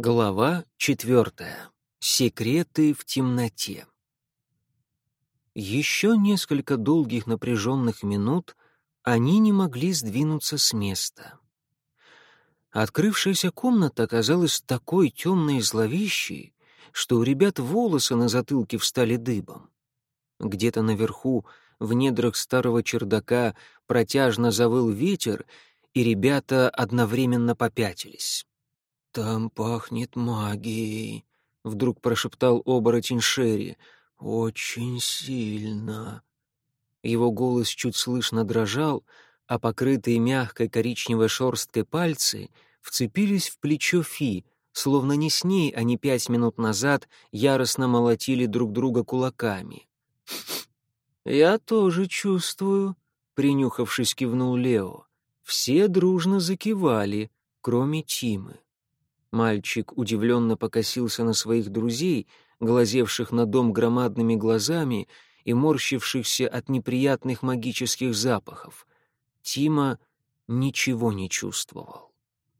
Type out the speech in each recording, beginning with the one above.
Глава четвертая. Секреты в темноте. Еще несколько долгих напряженных минут они не могли сдвинуться с места. Открывшаяся комната оказалась такой темной и зловещей, что у ребят волосы на затылке встали дыбом. Где-то наверху, в недрах старого чердака, протяжно завыл ветер, и ребята одновременно попятились. «Там пахнет магией», — вдруг прошептал оборотень Шерри. «Очень сильно». Его голос чуть слышно дрожал, а покрытые мягкой коричневой шерсткой пальцы вцепились в плечо Фи, словно не с ней они пять минут назад яростно молотили друг друга кулаками. «Я тоже чувствую», — принюхавшись, кивнул Лео. Все дружно закивали, кроме Тимы. Мальчик удивленно покосился на своих друзей, глазевших на дом громадными глазами и морщившихся от неприятных магических запахов. Тима ничего не чувствовал.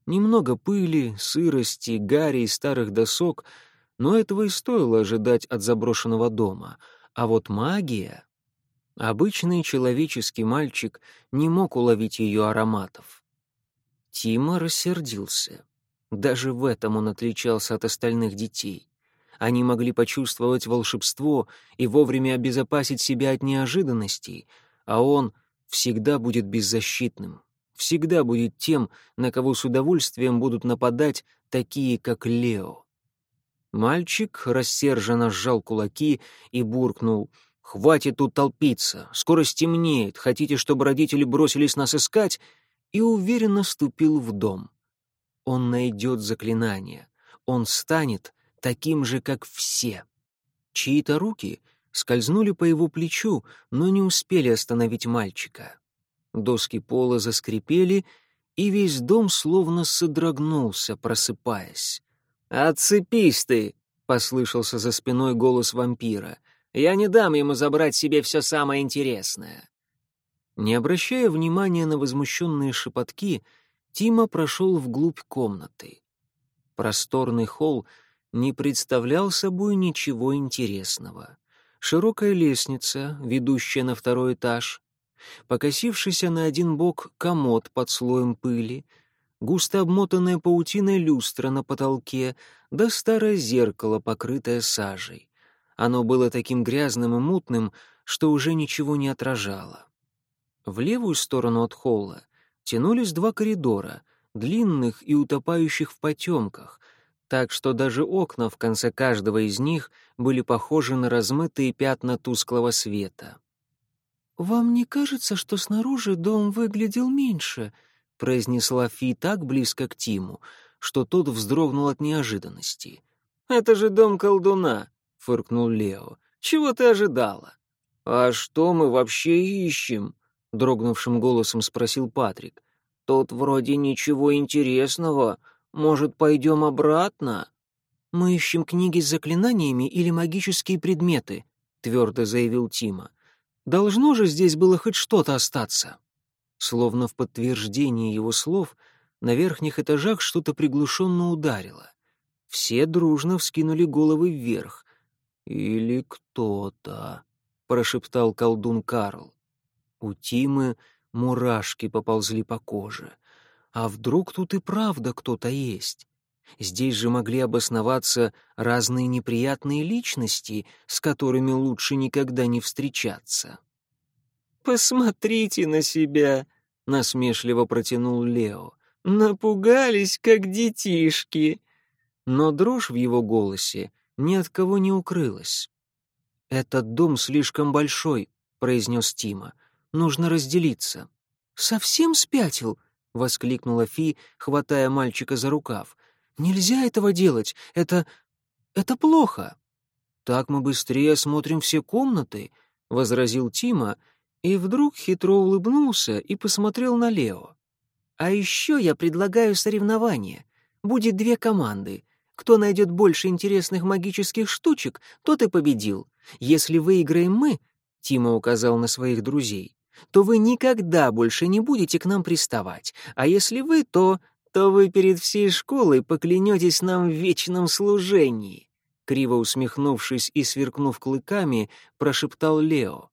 Немного пыли, сырости, гари и старых досок, но этого и стоило ожидать от заброшенного дома. А вот магия... Обычный человеческий мальчик не мог уловить ее ароматов. Тима рассердился. Даже в этом он отличался от остальных детей. Они могли почувствовать волшебство и вовремя обезопасить себя от неожиданностей, а он всегда будет беззащитным, всегда будет тем, на кого с удовольствием будут нападать такие, как Лео. Мальчик рассерженно сжал кулаки и буркнул «Хватит тут толпиться, скоро стемнеет, хотите, чтобы родители бросились нас искать?» и уверенно ступил в дом он найдет заклинание, он станет таким же, как все. Чьи-то руки скользнули по его плечу, но не успели остановить мальчика. Доски пола заскрипели, и весь дом словно содрогнулся, просыпаясь. «Отцепись ты!» — послышался за спиной голос вампира. «Я не дам ему забрать себе все самое интересное». Не обращая внимания на возмущенные шепотки, Тима прошел вглубь комнаты. Просторный холл не представлял собой ничего интересного. Широкая лестница, ведущая на второй этаж, покосившийся на один бок комод под слоем пыли, густо обмотанная паутиной люстра на потолке, да старое зеркало, покрытое сажей. Оно было таким грязным и мутным, что уже ничего не отражало. В левую сторону от холла тянулись два коридора, длинных и утопающих в потемках, так что даже окна в конце каждого из них были похожи на размытые пятна тусклого света. «Вам не кажется, что снаружи дом выглядел меньше?» — произнесла Фи так близко к Тиму, что тот вздрогнул от неожиданности. «Это же дом колдуна!» — фыркнул Лео. «Чего ты ожидала?» «А что мы вообще ищем?» — дрогнувшим голосом спросил Патрик. «Тут вроде ничего интересного. Может, пойдем обратно?» «Мы ищем книги с заклинаниями или магические предметы», — твердо заявил Тима. «Должно же здесь было хоть что-то остаться». Словно в подтверждение его слов, на верхних этажах что-то приглушенно ударило. Все дружно вскинули головы вверх. «Или кто-то», — прошептал колдун Карл. У Тимы мурашки поползли по коже. А вдруг тут и правда кто-то есть? Здесь же могли обосноваться разные неприятные личности, с которыми лучше никогда не встречаться. «Посмотрите на себя!» — насмешливо протянул Лео. «Напугались, как детишки!» Но дрожь в его голосе ни от кого не укрылась. «Этот дом слишком большой», — произнес Тима нужно разделиться». «Совсем спятил?» — воскликнула Фи, хватая мальчика за рукав. «Нельзя этого делать. Это... это плохо». «Так мы быстрее осмотрим все комнаты», — возразил Тима, и вдруг хитро улыбнулся и посмотрел на Лео. «А еще я предлагаю соревнование. Будет две команды. Кто найдет больше интересных магических штучек, тот и победил. Если выиграем мы, — Тима указал на своих друзей, то вы никогда больше не будете к нам приставать, а если вы, то то вы перед всей школой поклянетесь нам в вечном служении», криво усмехнувшись и сверкнув клыками, прошептал Лео.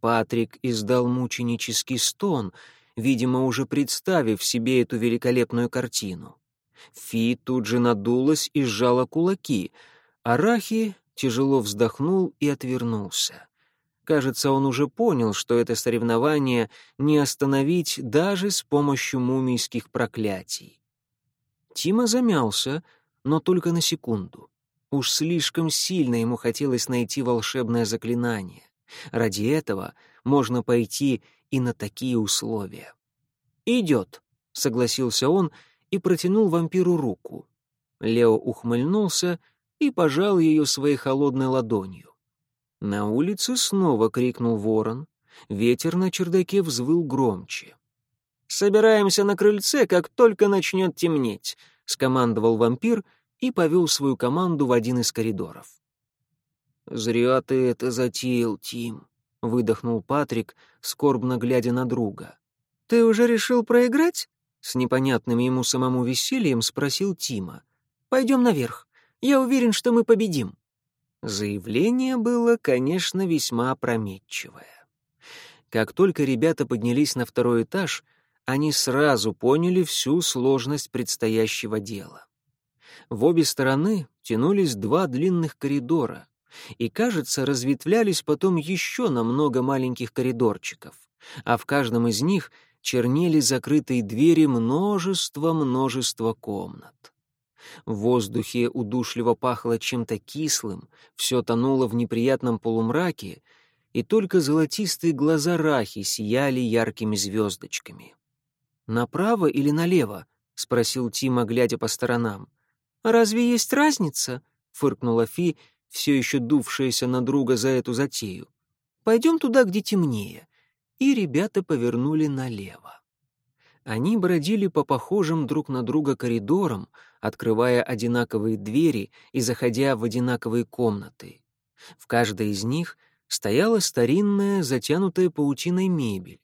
Патрик издал мученический стон, видимо, уже представив себе эту великолепную картину. Фи тут же надулась и сжала кулаки, а Рахи тяжело вздохнул и отвернулся. Кажется, он уже понял, что это соревнование не остановить даже с помощью мумийских проклятий. Тима замялся, но только на секунду. Уж слишком сильно ему хотелось найти волшебное заклинание. Ради этого можно пойти и на такие условия. «Идет», — согласился он и протянул вампиру руку. Лео ухмыльнулся и пожал ее своей холодной ладонью. На улице снова крикнул ворон. Ветер на чердаке взвыл громче. «Собираемся на крыльце, как только начнет темнеть», — скомандовал вампир и повел свою команду в один из коридоров. «Зря ты это затеял, Тим», — выдохнул Патрик, скорбно глядя на друга. «Ты уже решил проиграть?» — с непонятным ему самому весельем спросил Тима. «Пойдем наверх. Я уверен, что мы победим». Заявление было, конечно, весьма опрометчивое. Как только ребята поднялись на второй этаж, они сразу поняли всю сложность предстоящего дела. В обе стороны тянулись два длинных коридора, и, кажется, разветвлялись потом еще на много маленьких коридорчиков, а в каждом из них чернели закрытые двери множества-множества комнат. В воздухе удушливо пахло чем-то кислым, все тонуло в неприятном полумраке, и только золотистые глаза Рахи сияли яркими звездочками. «Направо или налево?» — спросил Тима, глядя по сторонам. «Разве есть разница?» — фыркнула Фи, все еще дувшаяся на друга за эту затею. «Пойдем туда, где темнее». И ребята повернули налево. Они бродили по похожим друг на друга коридорам, открывая одинаковые двери и заходя в одинаковые комнаты. В каждой из них стояла старинная, затянутая паутиной мебель.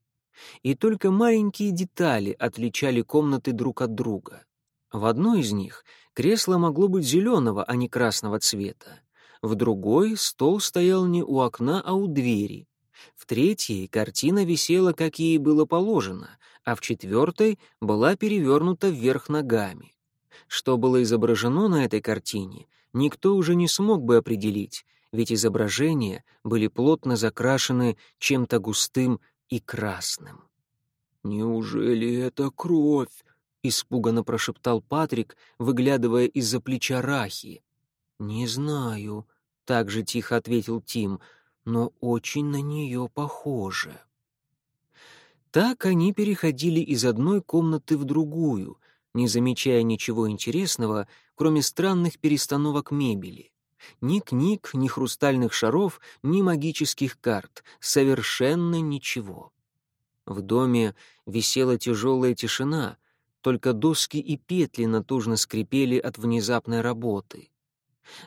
И только маленькие детали отличали комнаты друг от друга. В одной из них кресло могло быть зеленого, а не красного цвета. В другой стол стоял не у окна, а у двери. В третьей картина висела, как ей было положено, а в четвертой была перевернута вверх ногами. Что было изображено на этой картине, никто уже не смог бы определить, ведь изображения были плотно закрашены чем-то густым и красным. «Неужели это кровь?» — испуганно прошептал Патрик, выглядывая из-за плеча Рахи. «Не знаю», — так же тихо ответил Тим, — «но очень на нее похоже». Так они переходили из одной комнаты в другую, не замечая ничего интересного, кроме странных перестановок мебели. Ни книг, ни хрустальных шаров, ни магических карт. Совершенно ничего. В доме висела тяжелая тишина, только доски и петли натужно скрипели от внезапной работы.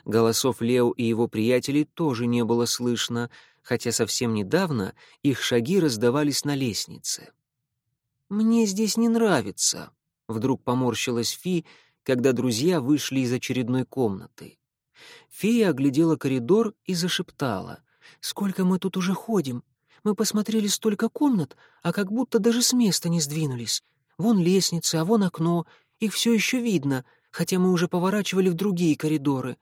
Голосов Лео и его приятелей тоже не было слышно, хотя совсем недавно их шаги раздавались на лестнице. «Мне здесь не нравится», — вдруг поморщилась Фи, когда друзья вышли из очередной комнаты. Фея оглядела коридор и зашептала. «Сколько мы тут уже ходим? Мы посмотрели столько комнат, а как будто даже с места не сдвинулись. Вон лестница, а вон окно, их все еще видно, хотя мы уже поворачивали в другие коридоры».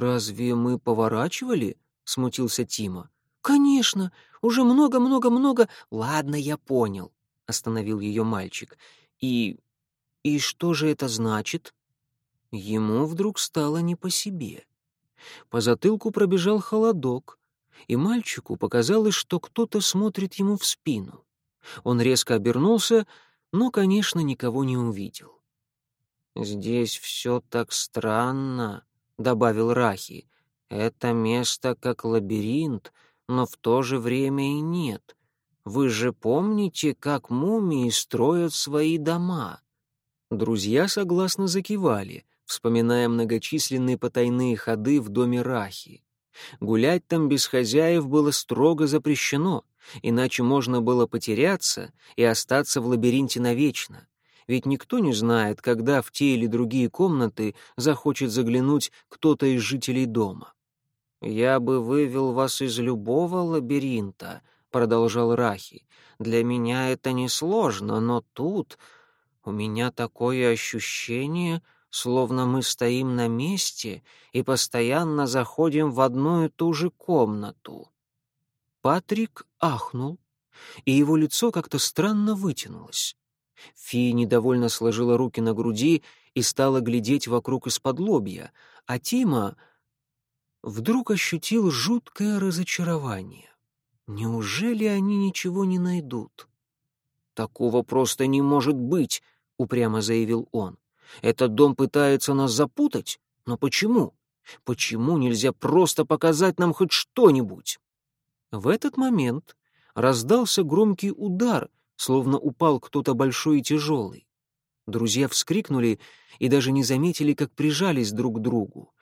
«Разве мы поворачивали?» — смутился Тима. «Конечно, уже много-много-много...» «Ладно, я понял», — остановил ее мальчик. «И... и что же это значит?» Ему вдруг стало не по себе. По затылку пробежал холодок, и мальчику показалось, что кто-то смотрит ему в спину. Он резко обернулся, но, конечно, никого не увидел. «Здесь все так странно», — добавил Рахи. «Это место как лабиринт, но в то же время и нет. Вы же помните, как мумии строят свои дома?» Друзья согласно закивали, вспоминая многочисленные потайные ходы в доме Рахи. Гулять там без хозяев было строго запрещено, иначе можно было потеряться и остаться в лабиринте навечно. Ведь никто не знает, когда в те или другие комнаты захочет заглянуть кто-то из жителей дома. «Я бы вывел вас из любого лабиринта», — продолжал Рахи. «Для меня это несложно, но тут у меня такое ощущение, словно мы стоим на месте и постоянно заходим в одну и ту же комнату». Патрик ахнул, и его лицо как-то странно вытянулось. Фи недовольно сложила руки на груди и стала глядеть вокруг из-под лобья, а Тима вдруг ощутил жуткое разочарование. Неужели они ничего не найдут? «Такого просто не может быть», — упрямо заявил он. «Этот дом пытается нас запутать? Но почему? Почему нельзя просто показать нам хоть что-нибудь?» В этот момент раздался громкий удар, словно упал кто-то большой и тяжелый. Друзья вскрикнули и даже не заметили, как прижались друг к другу.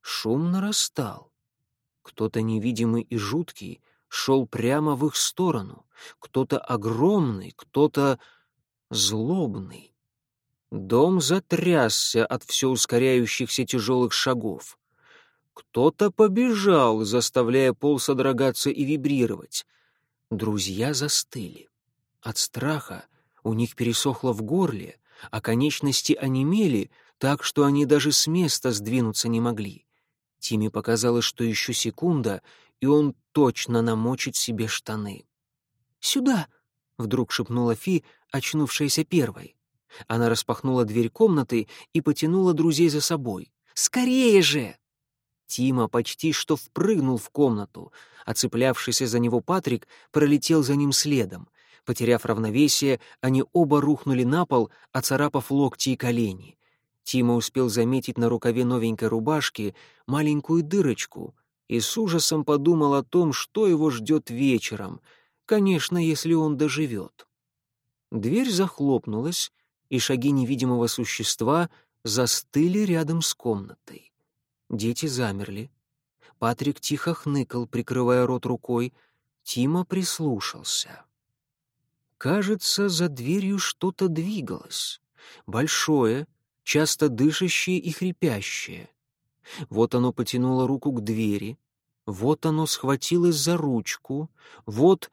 Шум нарастал. Кто-то невидимый и жуткий шел прямо в их сторону. Кто-то огромный, кто-то злобный. Дом затрясся от все ускоряющихся тяжелых шагов. Кто-то побежал, заставляя пол содрогаться и вибрировать. Друзья застыли. От страха у них пересохло в горле, а конечности онемели так, что они даже с места сдвинуться не могли. Тиме показалось, что еще секунда, и он точно намочит себе штаны. «Сюда!» — вдруг шепнула Фи, очнувшаяся первой. Она распахнула дверь комнаты и потянула друзей за собой. «Скорее же!» Тима почти что впрыгнул в комнату, а цеплявшийся за него Патрик пролетел за ним следом. Потеряв равновесие, они оба рухнули на пол, оцарапав локти и колени. Тима успел заметить на рукаве новенькой рубашки маленькую дырочку и с ужасом подумал о том, что его ждет вечером, конечно, если он доживет. Дверь захлопнулась, и шаги невидимого существа застыли рядом с комнатой. Дети замерли. Патрик тихо хныкал, прикрывая рот рукой. Тима прислушался. Кажется, за дверью что-то двигалось. Большое, часто дышащее и хрипящее. Вот оно потянуло руку к двери, вот оно схватилось за ручку, вот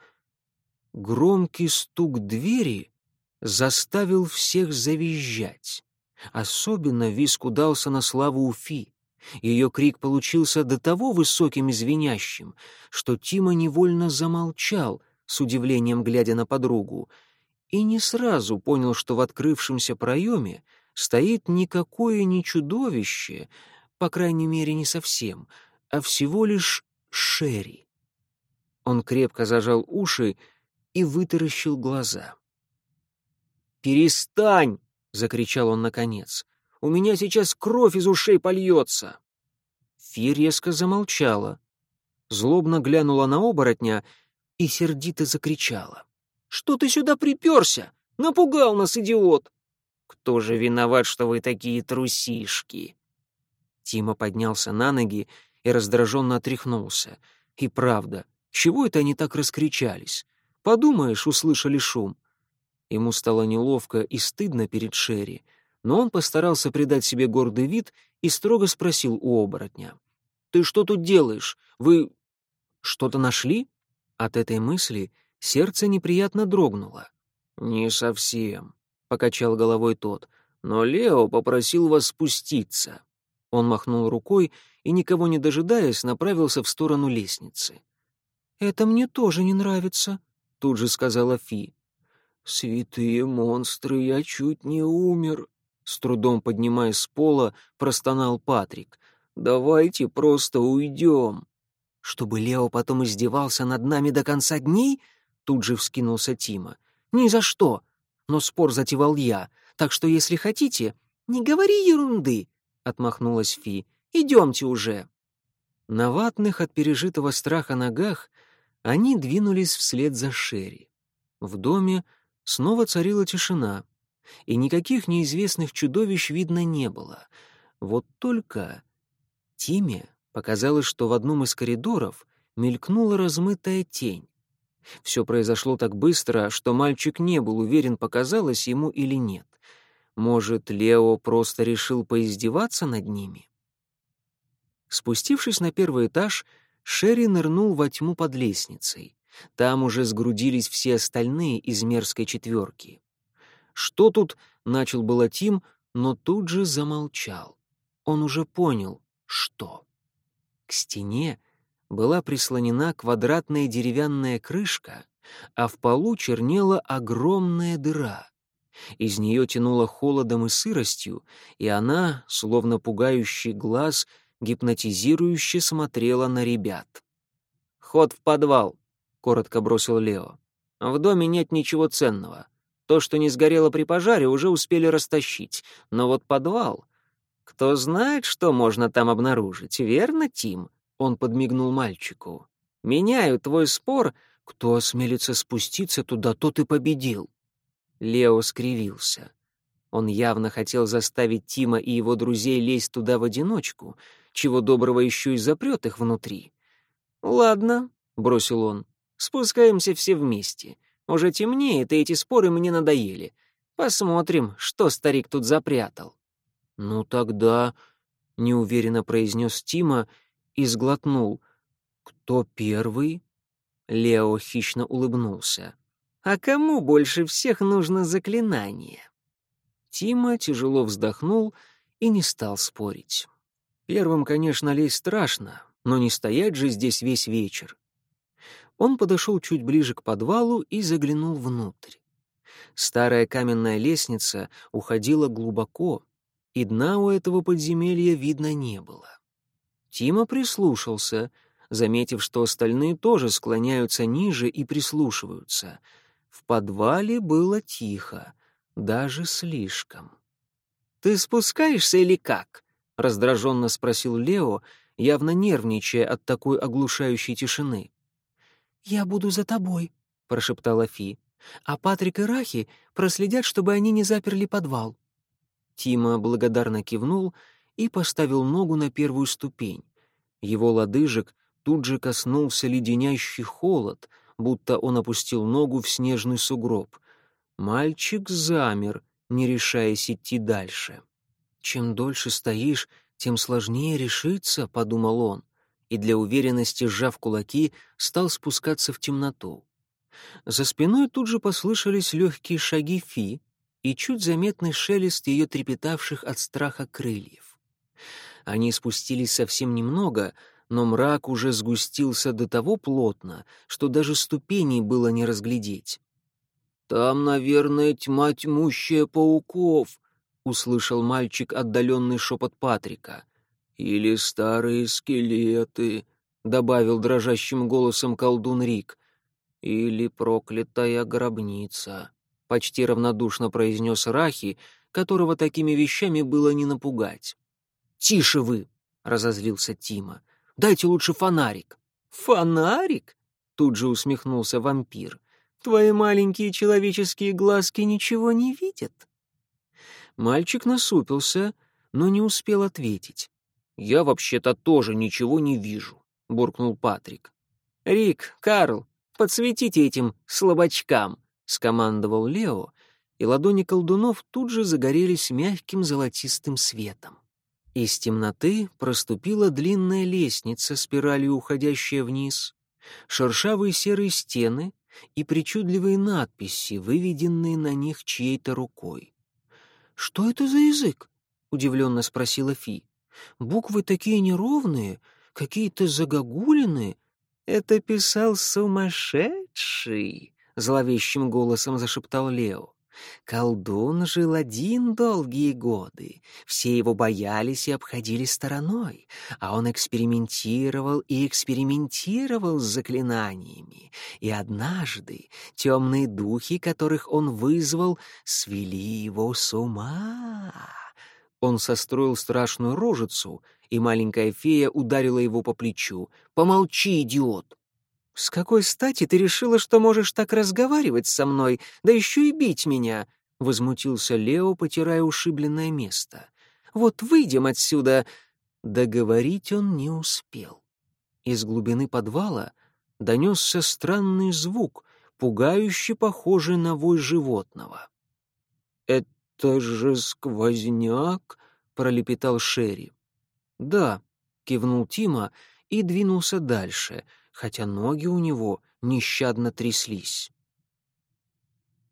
громкий стук двери заставил всех завизжать. Особенно виск удался на славу Уфи. Ее крик получился до того высоким и звенящим, что Тима невольно замолчал, с удивлением глядя на подругу, и не сразу понял, что в открывшемся проеме стоит никакое не чудовище, по крайней мере, не совсем, а всего лишь Шерри. Он крепко зажал уши и вытаращил глаза. «Перестань!» — закричал он наконец. «У меня сейчас кровь из ушей польется!» Фи резко замолчала, злобно глянула на оборотня и сердито закричала. «Что ты сюда приперся? Напугал нас, идиот!» Кто же виноват, что вы такие трусишки?» Тима поднялся на ноги и раздраженно отряхнулся. И правда, чего это они так раскричались? Подумаешь, услышали шум. Ему стало неловко и стыдно перед Шерри, но он постарался придать себе гордый вид и строго спросил у оборотня. «Ты что тут делаешь? Вы что-то нашли?» От этой мысли сердце неприятно дрогнуло. «Не совсем. — покачал головой тот. «Но Лео попросил вас спуститься». Он махнул рукой и, никого не дожидаясь, направился в сторону лестницы. «Это мне тоже не нравится», — тут же сказала Фи. «Святые монстры, я чуть не умер», — с трудом поднимаясь с пола, простонал Патрик. «Давайте просто уйдем». «Чтобы Лео потом издевался над нами до конца дней?» — тут же вскинулся Тима. «Ни за что но спор затевал я, так что, если хотите, не говори ерунды», — отмахнулась Фи. «Идемте уже». На ватных от пережитого страха ногах они двинулись вслед за Шерри. В доме снова царила тишина, и никаких неизвестных чудовищ видно не было. Вот только Тиме показалось, что в одном из коридоров мелькнула размытая тень. Все произошло так быстро, что мальчик не был уверен, показалось ему или нет. Может, Лео просто решил поиздеваться над ними? Спустившись на первый этаж, Шерри нырнул во тьму под лестницей. Там уже сгрудились все остальные из мерзкой четверки. «Что тут?» — начал было Тим, но тут же замолчал. Он уже понял, что. К стене была прислонена квадратная деревянная крышка, а в полу чернела огромная дыра. Из нее тянуло холодом и сыростью, и она, словно пугающий глаз, гипнотизирующе смотрела на ребят. «Ход в подвал», — коротко бросил Лео. «В доме нет ничего ценного. То, что не сгорело при пожаре, уже успели растащить. Но вот подвал... Кто знает, что можно там обнаружить, верно, Тим?» Он подмигнул мальчику. «Меняю твой спор. Кто осмелится спуститься туда, тот и победил». Лео скривился. Он явно хотел заставить Тима и его друзей лезть туда в одиночку, чего доброго еще и запрет их внутри. «Ладно», — бросил он, — «спускаемся все вместе. Уже темнеет, и эти споры мне надоели. Посмотрим, что старик тут запрятал». «Ну тогда», — неуверенно произнес Тима и сглотнул. «Кто первый?» Лео хищно улыбнулся. «А кому больше всех нужно заклинание?» Тима тяжело вздохнул и не стал спорить. Первым, конечно, лезть страшно, но не стоять же здесь весь вечер. Он подошел чуть ближе к подвалу и заглянул внутрь. Старая каменная лестница уходила глубоко, и дна у этого подземелья видно не было. Тима прислушался, заметив, что остальные тоже склоняются ниже и прислушиваются. В подвале было тихо, даже слишком. «Ты спускаешься или как?» — раздраженно спросил Лео, явно нервничая от такой оглушающей тишины. «Я буду за тобой», — прошептала Фи. «А Патрик и Рахи проследят, чтобы они не заперли подвал». Тима благодарно кивнул и поставил ногу на первую ступень. Его лодыжек тут же коснулся леденящий холод, будто он опустил ногу в снежный сугроб. Мальчик замер, не решаясь идти дальше. «Чем дольше стоишь, тем сложнее решиться», — подумал он, и для уверенности, сжав кулаки, стал спускаться в темноту. За спиной тут же послышались легкие шаги Фи, и чуть заметный шелест ее трепетавших от страха крыльев. Они спустились совсем немного, но мрак уже сгустился до того плотно, что даже ступеней было не разглядеть. «Там, наверное, тьма тьмущая пауков», — услышал мальчик отдаленный шепот Патрика. «Или старые скелеты», — добавил дрожащим голосом колдун Рик. «Или проклятая гробница» почти равнодушно произнес Рахи, которого такими вещами было не напугать. «Тише вы!» — разозлился Тима. «Дайте лучше фонарик». «Фонарик?» — тут же усмехнулся вампир. «Твои маленькие человеческие глазки ничего не видят». Мальчик насупился, но не успел ответить. «Я вообще-то тоже ничего не вижу», — буркнул Патрик. «Рик, Карл, подсветите этим слабачкам», — скомандовал Лео, и ладони колдунов тут же загорелись мягким золотистым светом. Из темноты проступила длинная лестница, спиралью уходящая вниз, шершавые серые стены и причудливые надписи, выведенные на них чьей-то рукой. «Что это за язык?» — удивленно спросила Фи. «Буквы такие неровные, какие-то загогулины. Это писал сумасшедший», зловещим голосом зашептал Лео. Колдун жил один долгие годы, все его боялись и обходили стороной, а он экспериментировал и экспериментировал с заклинаниями, и однажды темные духи, которых он вызвал, свели его с ума. Он состроил страшную рожицу, и маленькая фея ударила его по плечу. «Помолчи, идиот!» «С какой стати ты решила, что можешь так разговаривать со мной, да еще и бить меня?» — возмутился Лео, потирая ушибленное место. «Вот выйдем отсюда!» Договорить он не успел. Из глубины подвала донесся странный звук, пугающе похожий на вой животного. «Это же сквозняк!» — пролепетал Шерри. «Да», — кивнул Тима и двинулся дальше, хотя ноги у него нещадно тряслись.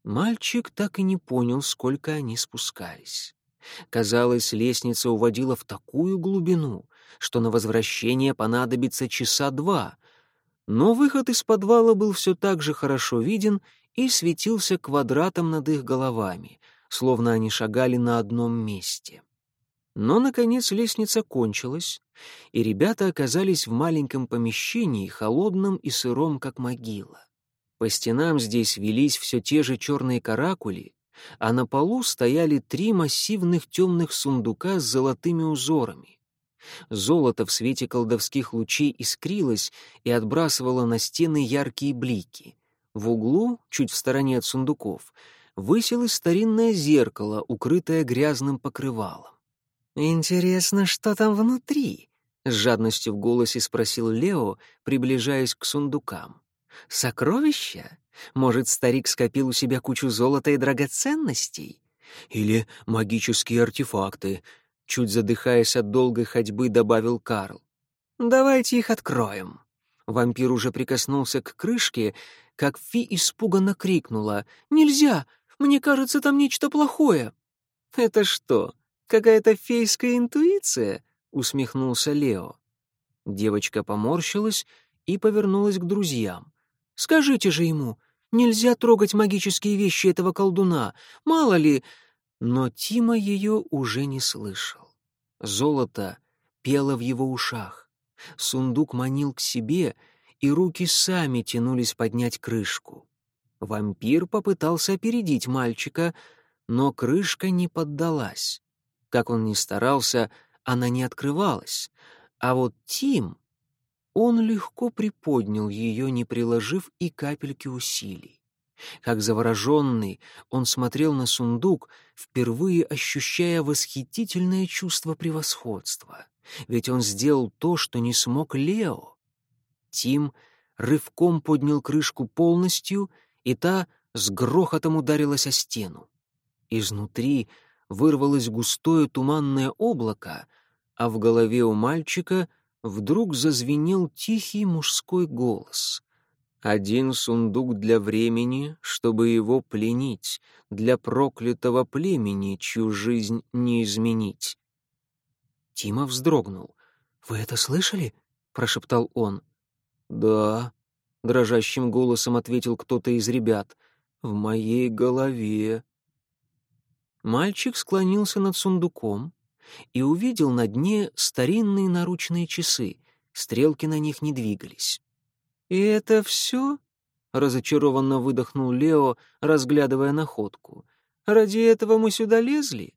Мальчик так и не понял, сколько они спускались. Казалось, лестница уводила в такую глубину, что на возвращение понадобится часа два. Но выход из подвала был все так же хорошо виден и светился квадратом над их головами, словно они шагали на одном месте. Но, наконец, лестница кончилась, и ребята оказались в маленьком помещении, холодном и сыром, как могила. По стенам здесь велись все те же черные каракули, а на полу стояли три массивных темных сундука с золотыми узорами. Золото в свете колдовских лучей искрилось и отбрасывало на стены яркие блики. В углу, чуть в стороне от сундуков, высилось старинное зеркало, укрытое грязным покрывалом. «Интересно, что там внутри?» — с жадностью в голосе спросил Лео, приближаясь к сундукам. Сокровища? Может, старик скопил у себя кучу золота и драгоценностей? Или магические артефакты? Чуть задыхаясь от долгой ходьбы, добавил Карл. Давайте их откроем. Вампир уже прикоснулся к крышке, как Фи испуганно крикнула. «Нельзя! Мне кажется, там нечто плохое!» «Это что, какая-то фейская интуиция?» — усмехнулся Лео. Девочка поморщилась и повернулась к друзьям. Скажите же ему, нельзя трогать магические вещи этого колдуна, мало ли...» Но Тима ее уже не слышал. Золото пело в его ушах. Сундук манил к себе, и руки сами тянулись поднять крышку. Вампир попытался опередить мальчика, но крышка не поддалась. Как он ни старался, она не открывалась. А вот Тим он легко приподнял ее, не приложив и капельки усилий. Как завороженный, он смотрел на сундук, впервые ощущая восхитительное чувство превосходства. Ведь он сделал то, что не смог Лео. Тим рывком поднял крышку полностью, и та с грохотом ударилась о стену. Изнутри вырвалось густое туманное облако, а в голове у мальчика — вдруг зазвенел тихий мужской голос. «Один сундук для времени, чтобы его пленить, для проклятого племени, чью жизнь не изменить». Тима вздрогнул. «Вы это слышали?» — прошептал он. «Да», — дрожащим голосом ответил кто-то из ребят, — «в моей голове». Мальчик склонился над сундуком, и увидел на дне старинные наручные часы. Стрелки на них не двигались. «И это все?» — разочарованно выдохнул Лео, разглядывая находку. «Ради этого мы сюда лезли?»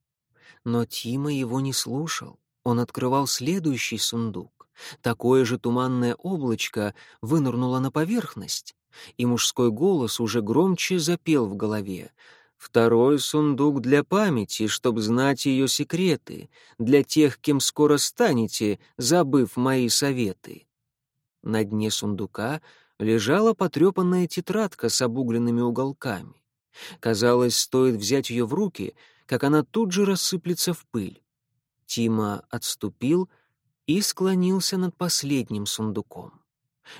Но Тима его не слушал. Он открывал следующий сундук. Такое же туманное облачко вынырнуло на поверхность, и мужской голос уже громче запел в голове — Второй сундук для памяти, чтобы знать ее секреты, для тех, кем скоро станете, забыв мои советы. На дне сундука лежала потрепанная тетрадка с обугленными уголками. Казалось, стоит взять ее в руки, как она тут же рассыплется в пыль. Тима отступил и склонился над последним сундуком.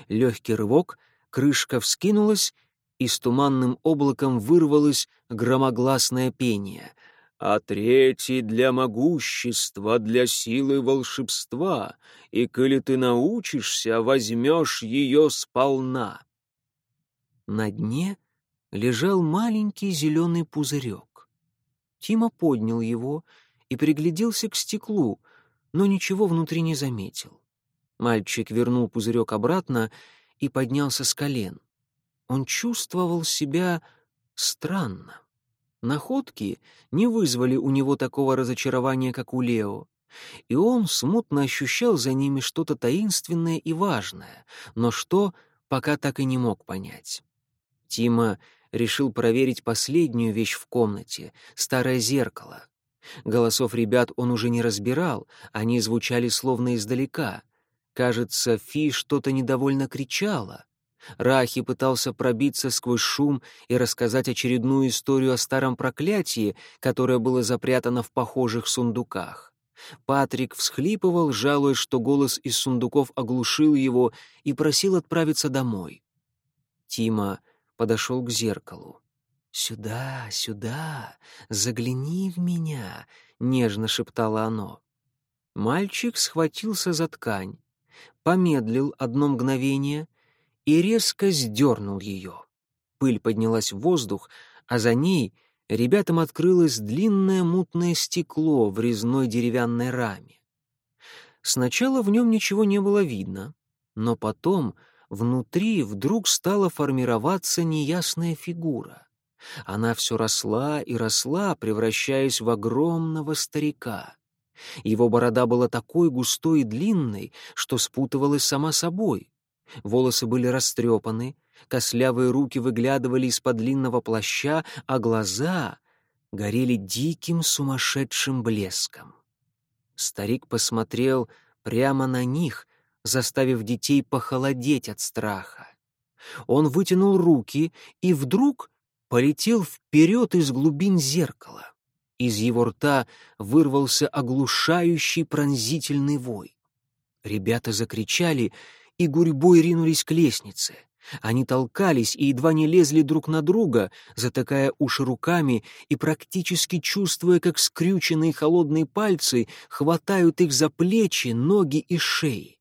Легкий рывок, крышка вскинулась, и с туманным облаком вырвалось громогласное пение. «А третий для могущества, для силы волшебства, и, коли ты научишься, возьмешь ее сполна». На дне лежал маленький зеленый пузырек. Тима поднял его и пригляделся к стеклу, но ничего внутри не заметил. Мальчик вернул пузырек обратно и поднялся с колен. Он чувствовал себя странно. Находки не вызвали у него такого разочарования, как у Лео, и он смутно ощущал за ними что-то таинственное и важное, но что, пока так и не мог понять. Тима решил проверить последнюю вещь в комнате — старое зеркало. Голосов ребят он уже не разбирал, они звучали словно издалека. Кажется, Фи что-то недовольно кричала. Рахи пытался пробиться сквозь шум и рассказать очередную историю о старом проклятии, которое было запрятано в похожих сундуках. Патрик всхлипывал, жалуясь, что голос из сундуков оглушил его, и просил отправиться домой. Тима подошел к зеркалу. «Сюда, сюда, загляни в меня», — нежно шептало оно. Мальчик схватился за ткань, помедлил одно мгновение и резко сдернул ее. Пыль поднялась в воздух, а за ней ребятам открылось длинное мутное стекло в резной деревянной раме. Сначала в нем ничего не было видно, но потом внутри вдруг стала формироваться неясная фигура. Она все росла и росла, превращаясь в огромного старика. Его борода была такой густой и длинной, что спутывалась сама собой. Волосы были растрепаны, кослявые руки выглядывали из-под длинного плаща, а глаза горели диким сумасшедшим блеском. Старик посмотрел прямо на них, заставив детей похолодеть от страха. Он вытянул руки и вдруг полетел вперед из глубин зеркала. Из его рта вырвался оглушающий пронзительный вой. Ребята закричали и гурьбой ринулись к лестнице. Они толкались и едва не лезли друг на друга, затыкая уши руками и практически чувствуя, как скрюченные холодные пальцы хватают их за плечи, ноги и шеи.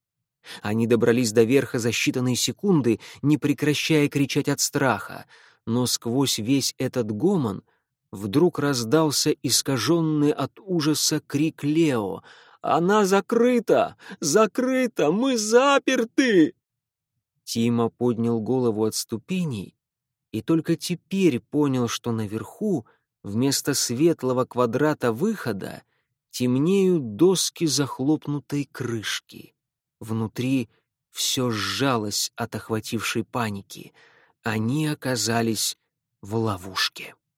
Они добрались до верха за считанные секунды, не прекращая кричать от страха, но сквозь весь этот гомон вдруг раздался искаженный от ужаса крик Лео — она закрыта! Закрыта! Мы заперты!» Тима поднял голову от ступеней и только теперь понял, что наверху вместо светлого квадрата выхода темнеют доски захлопнутой крышки. Внутри все сжалось от охватившей паники. Они оказались в ловушке.